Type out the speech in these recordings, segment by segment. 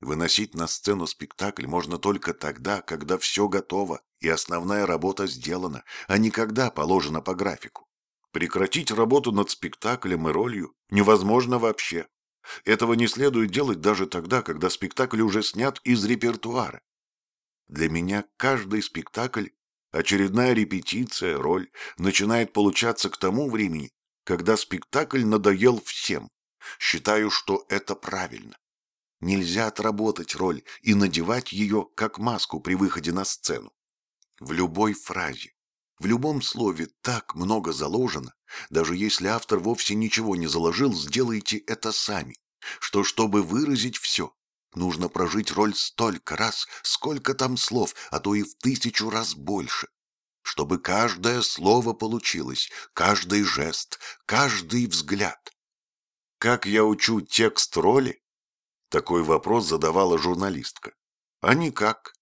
Выносить на сцену спектакль можно только тогда, когда все готово и основная работа сделана, а не когда положено по графику. Прекратить работу над спектаклем и ролью невозможно вообще. Этого не следует делать даже тогда, когда спектакль уже снят из репертуара. Для меня каждый спектакль, очередная репетиция, роль, начинает получаться к тому времени, когда спектакль надоел всем. Считаю, что это правильно. Нельзя отработать роль и надевать ее как маску при выходе на сцену. В любой фразе, в любом слове так много заложено, даже если автор вовсе ничего не заложил, сделайте это сами, что чтобы выразить все, нужно прожить роль столько раз, сколько там слов, а то и в тысячу раз больше, чтобы каждое слово получилось, каждый жест, каждый взгляд. Как я учу текст роли? Такой вопрос задавала журналистка. А никак.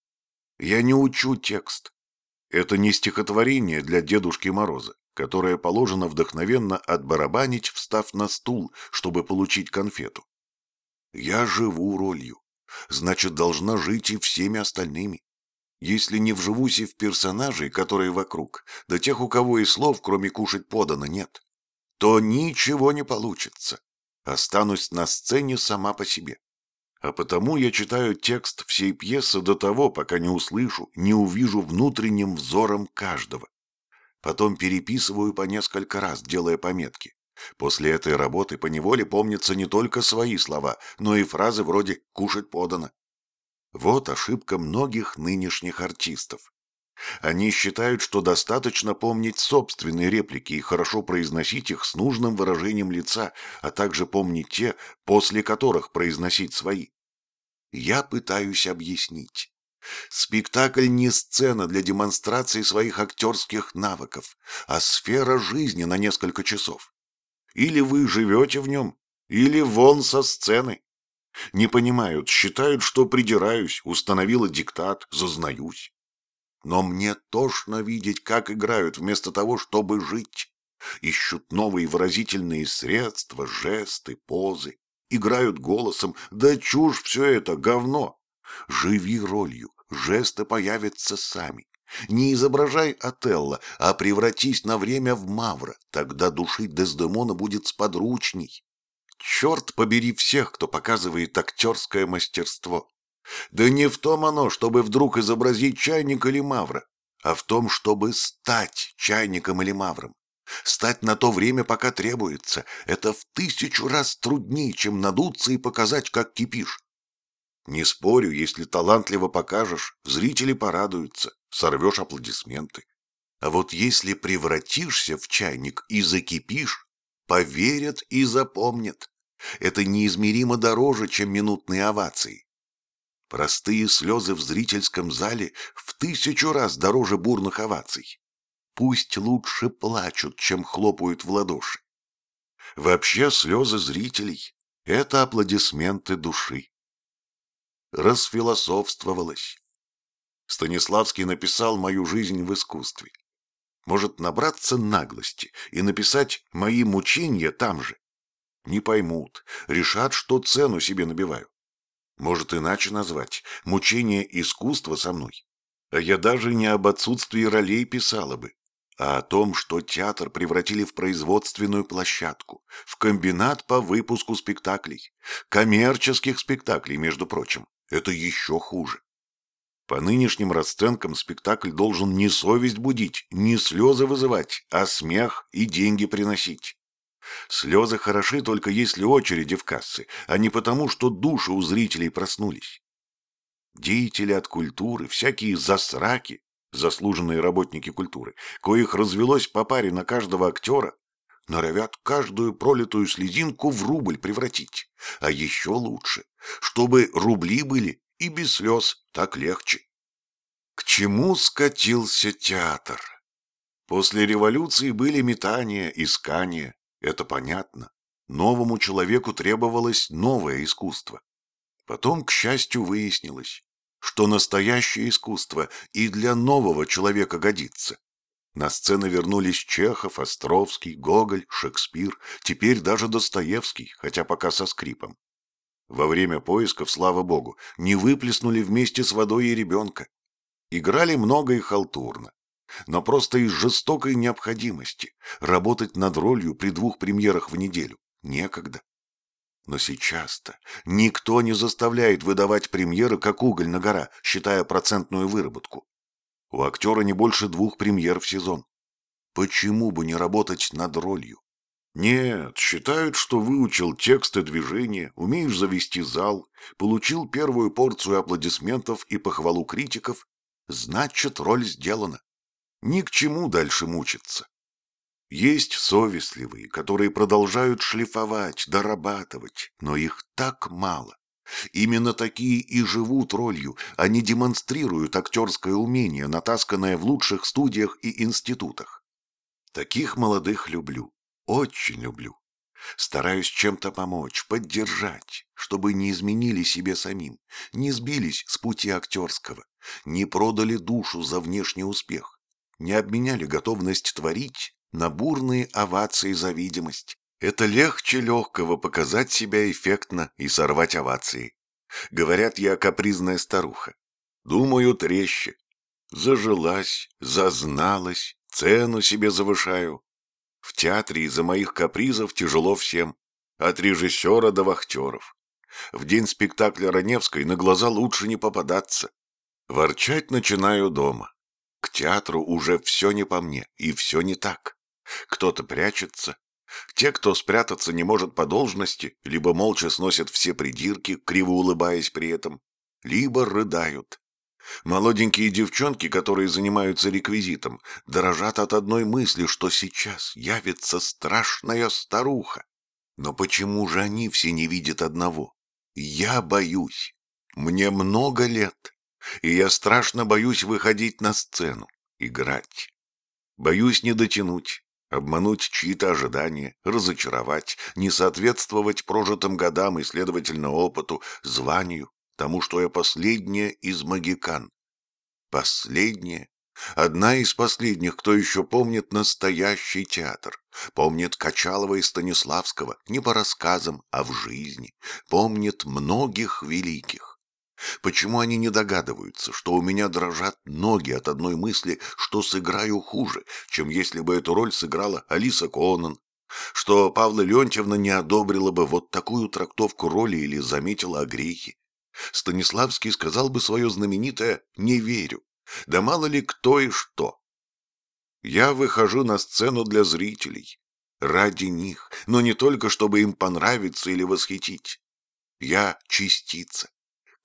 Я не учу текст. Это не стихотворение для Дедушки Мороза, которое положено вдохновенно отбарабанить, встав на стул, чтобы получить конфету. Я живу ролью, значит, должна жить и всеми остальными. Если не вживусь и в персонажей, которые вокруг, да тех, у кого и слов, кроме кушать подано, нет, то ничего не получится. Останусь на сцене сама по себе. А потому я читаю текст всей пьесы до того, пока не услышу, не увижу внутренним взором каждого. Потом переписываю по несколько раз, делая пометки. После этой работы поневоле помнятся не только свои слова, но и фразы вроде «кушать подано». Вот ошибка многих нынешних артистов. Они считают, что достаточно помнить собственные реплики и хорошо произносить их с нужным выражением лица, а также помнить те, после которых произносить свои. Я пытаюсь объяснить. Спектакль не сцена для демонстрации своих актерских навыков, а сфера жизни на несколько часов. Или вы живете в нем, или вон со сцены. Не понимают, считают, что придираюсь, установила диктат, зазнаюсь. Но мне тошно видеть, как играют вместо того, чтобы жить. Ищут новые выразительные средства, жесты, позы. Играют голосом. Да чушь все это, говно. Живи ролью, жесты появятся сами. Не изображай Отелло, а превратись на время в Мавра. Тогда душить Дездемона будет сподручней. Черт побери всех, кто показывает актерское мастерство. Да не в том оно, чтобы вдруг изобразить чайник или мавра, а в том, чтобы стать чайником или мавром. Стать на то время, пока требуется, это в тысячу раз труднее, чем надуться и показать, как кипишь. Не спорю, если талантливо покажешь, зрители порадуются, сорвешь аплодисменты. А вот если превратишься в чайник и закипишь, поверят и запомнят. Это неизмеримо дороже, чем минутные овации. Простые слезы в зрительском зале в тысячу раз дороже бурных оваций. Пусть лучше плачут, чем хлопают в ладоши. Вообще слезы зрителей — это аплодисменты души. Расфилософствовалось. Станиславский написал мою жизнь в искусстве. Может набраться наглости и написать мои мучения там же. Не поймут, решат, что цену себе набиваю. Может, иначе назвать. Мучение искусства со мной. А я даже не об отсутствии ролей писала бы, а о том, что театр превратили в производственную площадку, в комбинат по выпуску спектаклей. Коммерческих спектаклей, между прочим. Это еще хуже. По нынешним расценкам спектакль должен не совесть будить, не слезы вызывать, а смех и деньги приносить. Слезы хороши только если очереди в кассы, а не потому, что души у зрителей проснулись. Деятели от культуры, всякие засраки, заслуженные работники культуры, коих развелось по паре на каждого актера, норовят каждую пролитую слезинку в рубль превратить. А еще лучше, чтобы рубли были и без слез так легче. К чему скатился театр? После революции были метания, искания, это понятно. Новому человеку требовалось новое искусство. Потом, к счастью, выяснилось, что настоящее искусство и для нового человека годится. На сцены вернулись Чехов, Островский, Гоголь, Шекспир, теперь даже Достоевский, хотя пока со скрипом. Во время поисков, слава богу, не выплеснули вместе с водой и ребенка. Играли много и халтурно. Но просто из жестокой необходимости работать над ролью при двух премьерах в неделю некогда. Но сейчас-то никто не заставляет выдавать премьеры, как уголь на гора, считая процентную выработку. У актера не больше двух премьер в сезон. Почему бы не работать над ролью? Нет, считают, что выучил тексты движения, умеешь завести зал, получил первую порцию аплодисментов и похвалу критиков, значит, роль сделана. Ни к чему дальше мучиться. Есть совестливые, которые продолжают шлифовать, дорабатывать, но их так мало. Именно такие и живут ролью, они демонстрируют актерское умение, натасканное в лучших студиях и институтах. Таких молодых люблю, очень люблю. Стараюсь чем-то помочь, поддержать, чтобы не изменили себе самим, не сбились с пути актерского, не продали душу за внешний успех, не обменяли готовность творить на бурные овации за видимость. Это легче легкого показать себя эффектно и сорвать овации. Говорят, я капризная старуха. Думаю, трещи. Зажилась, зазналась, цену себе завышаю. В театре из-за моих капризов тяжело всем. От режиссера до вахтеров. В день спектакля Раневской на глаза лучше не попадаться. Ворчать начинаю дома. К театру уже все не по мне, и все не так. Кто-то прячется. Те, кто спрятаться не может по должности, либо молча сносят все придирки, криво улыбаясь при этом, либо рыдают. Молоденькие девчонки, которые занимаются реквизитом, дрожат от одной мысли, что сейчас явится страшная старуха. Но почему же они все не видят одного? Я боюсь. Мне много лет, и я страшно боюсь выходить на сцену, играть. Боюсь не дотянуть, обмануть чьи-то ожидания, разочаровать, не соответствовать прожитым годам и, следовательно, опыту, званию, тому, что я последняя из магикан. Последняя? Одна из последних, кто еще помнит настоящий театр, помнит Качалова и Станиславского не по рассказам, а в жизни, помнит многих великих. Почему они не догадываются, что у меня дрожат ноги от одной мысли, что сыграю хуже, чем если бы эту роль сыграла Алиса Конан, что Павла Леонтьевна не одобрила бы вот такую трактовку роли или заметила огрехи? Станиславский сказал бы свое знаменитое «не верю». Да мало ли кто и что. Я выхожу на сцену для зрителей. Ради них, но не только, чтобы им понравиться или восхитить. Я частица,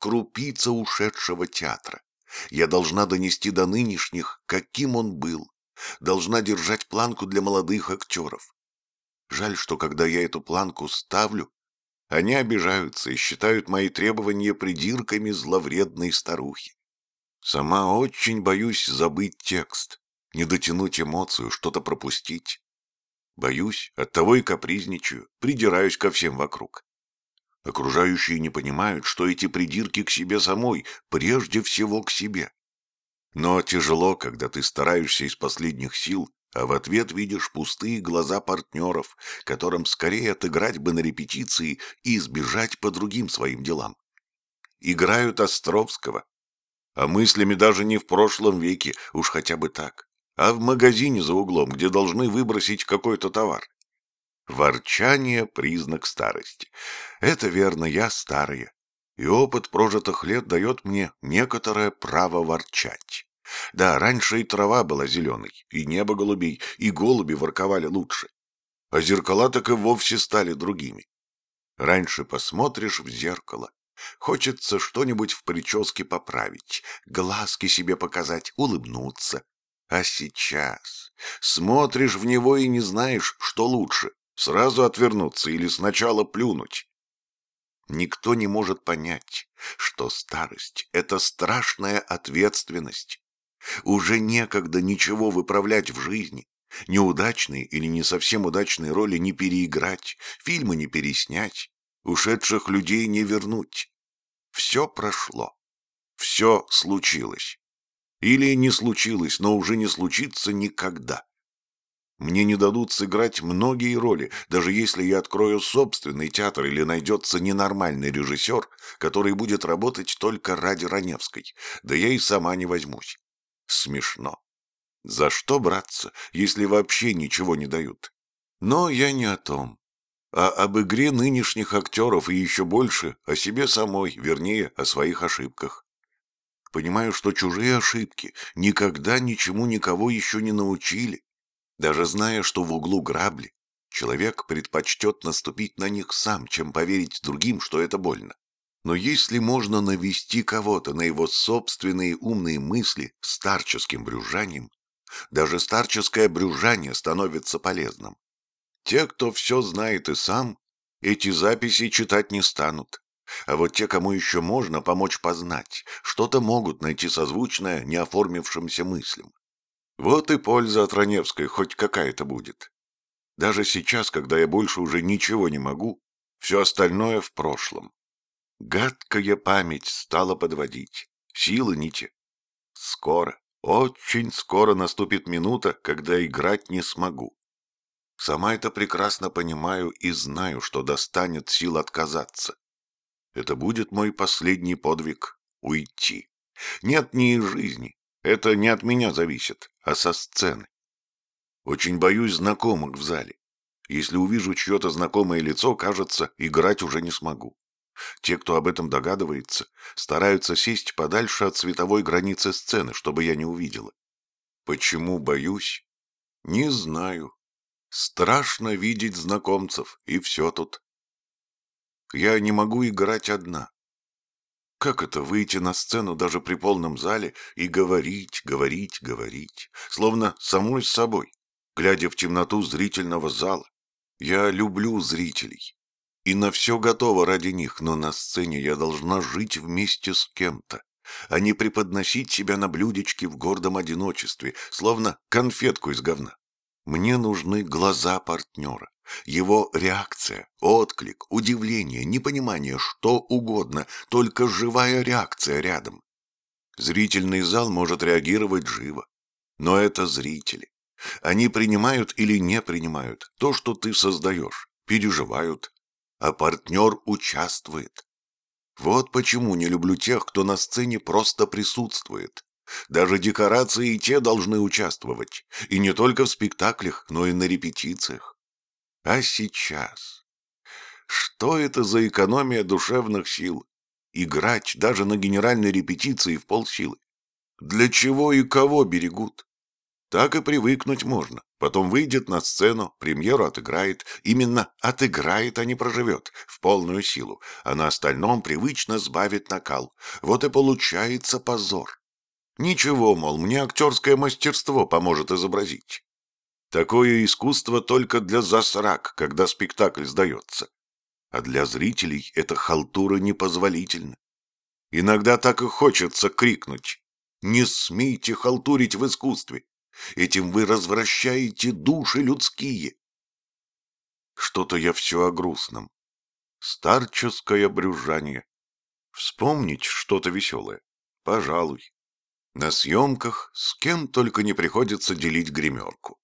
крупица ушедшего театра. Я должна донести до нынешних, каким он был. Должна держать планку для молодых актеров. Жаль, что когда я эту планку ставлю, они обижаются и считают мои требования придирками зловредной старухи. Сама очень боюсь забыть текст, не дотянуть эмоцию, что-то пропустить. Боюсь, оттого и капризничаю, придираюсь ко всем вокруг. Окружающие не понимают, что эти придирки к себе самой, прежде всего к себе. Но тяжело, когда ты стараешься из последних сил, а в ответ видишь пустые глаза партнеров, которым скорее отыграть бы на репетиции и избежать по другим своим делам. Играют Островского, а мыслями даже не в прошлом веке, уж хотя бы так, а в магазине за углом, где должны выбросить какой-то товар. Ворчание — признак старости. Это верно, я старая, и опыт прожитых лет дает мне некоторое право ворчать. Да, раньше и трава была зеленой, и небо голубей, и голуби ворковали лучше. А зеркала так и вовсе стали другими. Раньше посмотришь в зеркало, хочется что-нибудь в прическе поправить, глазки себе показать, улыбнуться. А сейчас смотришь в него и не знаешь, что лучше — сразу отвернуться или сначала плюнуть. Никто не может понять, что старость — это страшная ответственность. Уже некогда ничего выправлять в жизни. Неудачные или не совсем удачные роли не переиграть, фильмы не переснять, ушедших людей не вернуть. Все прошло. Все случилось. Или не случилось, но уже не случится никогда. Мне не дадут сыграть многие роли, даже если я открою собственный театр или найдется ненормальный режиссер, который будет работать только ради Раневской. Да я и сама не возьмусь. Смешно. За что браться, если вообще ничего не дают? Но я не о том, а об игре нынешних актеров и еще больше о себе самой, вернее, о своих ошибках. Понимаю, что чужие ошибки никогда ничему никого еще не научили, даже зная, что в углу грабли, человек предпочтет наступить на них сам, чем поверить другим, что это больно. Но если можно навести кого-то на его собственные умные мысли старческим брюжанием, даже старческое брюжание становится полезным. Те, кто все знает и сам, эти записи читать не станут. А вот те, кому еще можно помочь познать, что-то могут найти созвучное неоформившимся мыслям. Вот и польза от Раневской хоть какая-то будет. Даже сейчас, когда я больше уже ничего не могу, все остальное в прошлом. Гадкая память стала подводить, силы нити. Скоро, очень скоро наступит минута, когда играть не смогу. Сама это прекрасно понимаю и знаю, что достанет сил отказаться. Это будет мой последний подвиг — уйти. Нет ни жизни, это не от меня зависит, а со сцены. Очень боюсь знакомых в зале. Если увижу чье-то знакомое лицо, кажется, играть уже не смогу. Те, кто об этом догадывается, стараются сесть подальше от световой границы сцены, чтобы я не увидела. Почему боюсь? Не знаю. Страшно видеть знакомцев, и все тут. Я не могу играть одна. Как это выйти на сцену даже при полном зале и говорить, говорить, говорить, словно самой с собой, глядя в темноту зрительного зала? Я люблю зрителей. И на все готово ради них, но на сцене я должна жить вместе с кем-то, а не преподносить себя на блюдечке в гордом одиночестве, словно конфетку из говна. Мне нужны глаза партнера, его реакция, отклик, удивление, непонимание, что угодно, только живая реакция рядом. Зрительный зал может реагировать живо, но это зрители. Они принимают или не принимают то, что ты создаешь, переживают, а партнер участвует. Вот почему не люблю тех, кто на сцене просто присутствует. Даже декорации и те должны участвовать, и не только в спектаклях, но и на репетициях. А сейчас? Что это за экономия душевных сил? Играть даже на генеральной репетиции в полсилы. Для чего и кого берегут? Так и привыкнуть можно. Потом выйдет на сцену, премьеру отыграет. Именно отыграет, а не проживет, в полную силу. А на остальном привычно сбавит накал. Вот и получается позор. Ничего, мол, мне актерское мастерство поможет изобразить. Такое искусство только для засрак, когда спектакль сдается. А для зрителей эта халтура непозволительна. Иногда так и хочется крикнуть «Не смейте халтурить в искусстве! Этим вы развращаете души людские!» Что-то я все о грустном. Старческое брюзжание. Вспомнить что-то веселое. Пожалуй. На съемках с кем только не приходится делить гримерку.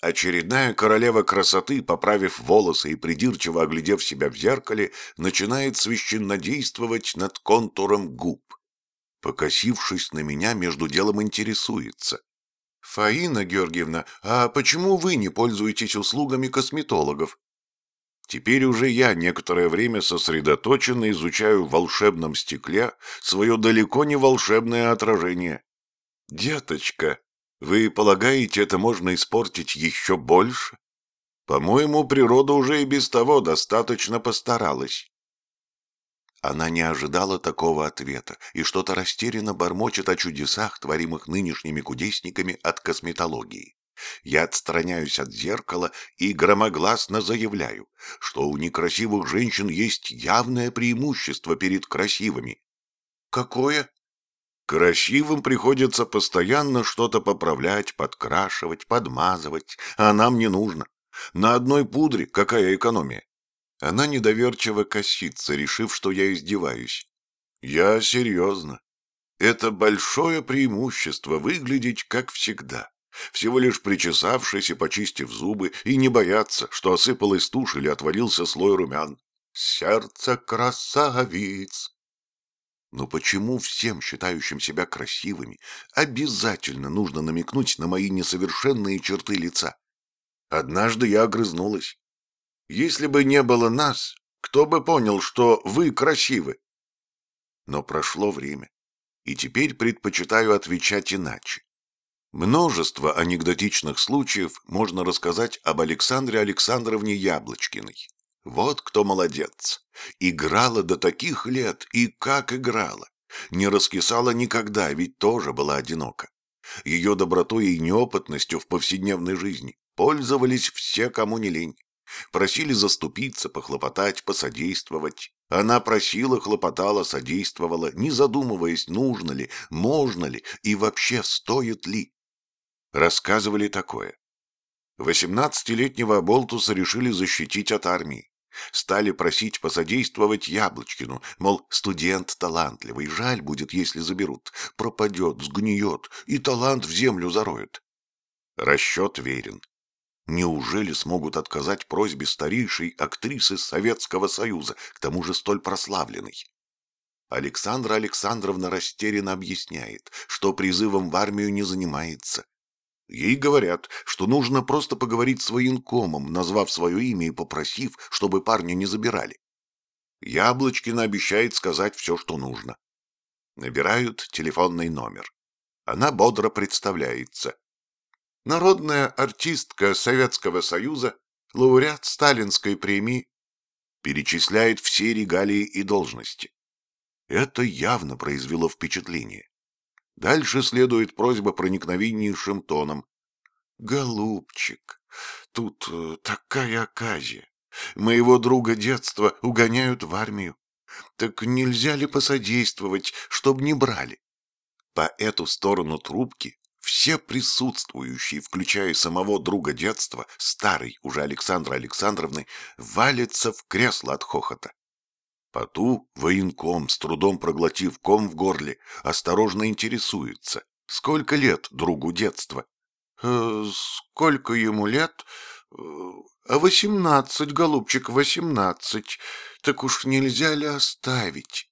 Очередная королева красоты, поправив волосы и придирчиво оглядев себя в зеркале, начинает священнодействовать над контуром губ. Покосившись на меня, между делом интересуется. «Фаина Георгиевна, а почему вы не пользуетесь услугами косметологов?» Теперь уже я некоторое время сосредоточенно изучаю в волшебном стекле свое далеко не волшебное отражение. «Деточка», вы полагаете, это можно испортить еще больше? По-моему, природа уже и без того достаточно постаралась. Она не ожидала такого ответа и что-то растерянно бормочет о чудесах, творимых нынешними кудесниками от косметологии. Я отстраняюсь от зеркала и громогласно заявляю, что у некрасивых женщин есть явное преимущество перед красивыми. «Какое?» Красивым приходится постоянно что-то поправлять, подкрашивать, подмазывать, а нам не нужно. На одной пудре какая экономия? Она недоверчиво косится, решив, что я издеваюсь. Я серьезно. Это большое преимущество выглядеть как всегда, Всего лишь причесавшись и почистив зубы, и не бояться, что осыпалась тушь или отвалился слой румян. Сердце красавиц! Но почему всем, считающим себя красивыми, обязательно нужно намекнуть на мои несовершенные черты лица? Однажды я огрызнулась. Если бы не было нас, кто бы понял, что вы красивы? Но прошло время, и теперь предпочитаю отвечать иначе. Множество анекдотичных случаев можно рассказать об Александре Александровне Яблочкиной. Вот кто молодец. Играла до таких лет, и как играла. Не раскисала никогда, ведь тоже была одинока. Ее добротой и неопытностью в повседневной жизни пользовались все, кому не лень. Просили заступиться, похлопотать, посодействовать. Она просила, хлопотала, содействовала, не задумываясь, нужно ли, можно ли и вообще стоит ли. Рассказывали такое. Восемнадцатилетнего Аболтуса решили защитить от армии. Стали просить посодействовать Яблочкину, мол, студент талантливый, жаль будет, если заберут. Пропадет, сгниет, и талант в землю зароет. Расчет верен. Неужели смогут отказать просьбе старейшей актрисы Советского Союза, к тому же столь прославленной? Александра Александровна растерянно объясняет, что призывом в армию не занимается. Ей говорят, что нужно просто поговорить с военкомом, назвав свое имя и попросив, чтобы парня не забирали. Яблочкина обещает сказать все, что нужно. Набирают телефонный номер. Она бодро представляется народная артистка Советского Союза, лауреат Сталинской премии, перечисляет все регалии и должности. Это явно произвело впечатление. Дальше следует просьба проникновеннейшим тоном. «Голубчик, тут э, такая оказия. Моего друга детства угоняют в армию. Так нельзя ли посодействовать, чтоб не брали?» По эту сторону трубки все присутствующие, включая самого друга детства, старый уже Александра Александровны, валятся в кресло от хохота. Поту военком, с трудом проглотив ком в горле, осторожно интересуется. Сколько лет другу детства? «Э, «Сколько ему лет?» «А восемнадцать, голубчик, восемнадцать. Так уж нельзя ли оставить?»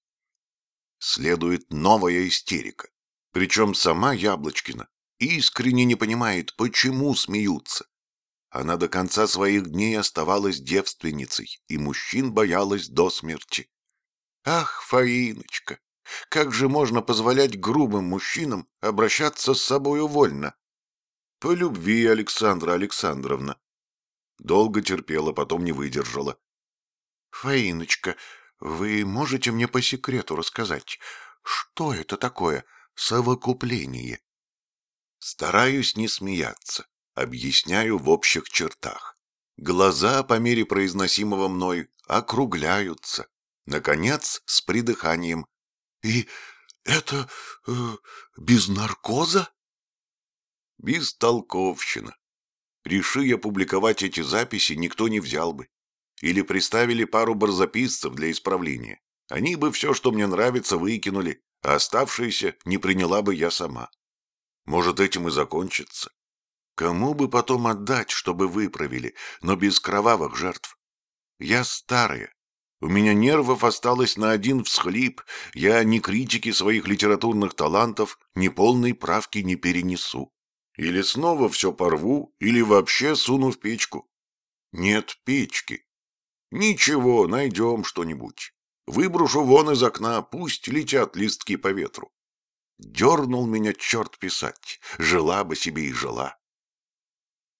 Следует новая истерика. Причем сама Яблочкина искренне не понимает, почему смеются. Она до конца своих дней оставалась девственницей, и мужчин боялась до смерти. Ах, Фаиночка, как же можно позволять грубым мужчинам обращаться с собою вольно? По любви, Александра Александровна. Долго терпела, потом не выдержала. Фаиночка, вы можете мне по секрету рассказать, что это такое совокупление? Стараюсь не смеяться, объясняю в общих чертах. Глаза по мере произносимого мной округляются. Наконец, с придыханием. «И это э, без наркоза?» Бестолковщина. Реши я публиковать эти записи, никто не взял бы. Или приставили пару барзаписцев для исправления. Они бы все, что мне нравится, выкинули, а оставшиеся не приняла бы я сама. Может, этим и закончится. Кому бы потом отдать, чтобы выправили, но без кровавых жертв? Я старая. У меня нервов осталось на один всхлип. Я ни критики своих литературных талантов, ни полной правки не перенесу. Или снова все порву, или вообще суну в печку. Нет печки. Ничего, найдем что-нибудь. Выброшу вон из окна, пусть летят листки по ветру. Дернул меня черт писать, жила бы себе и жила.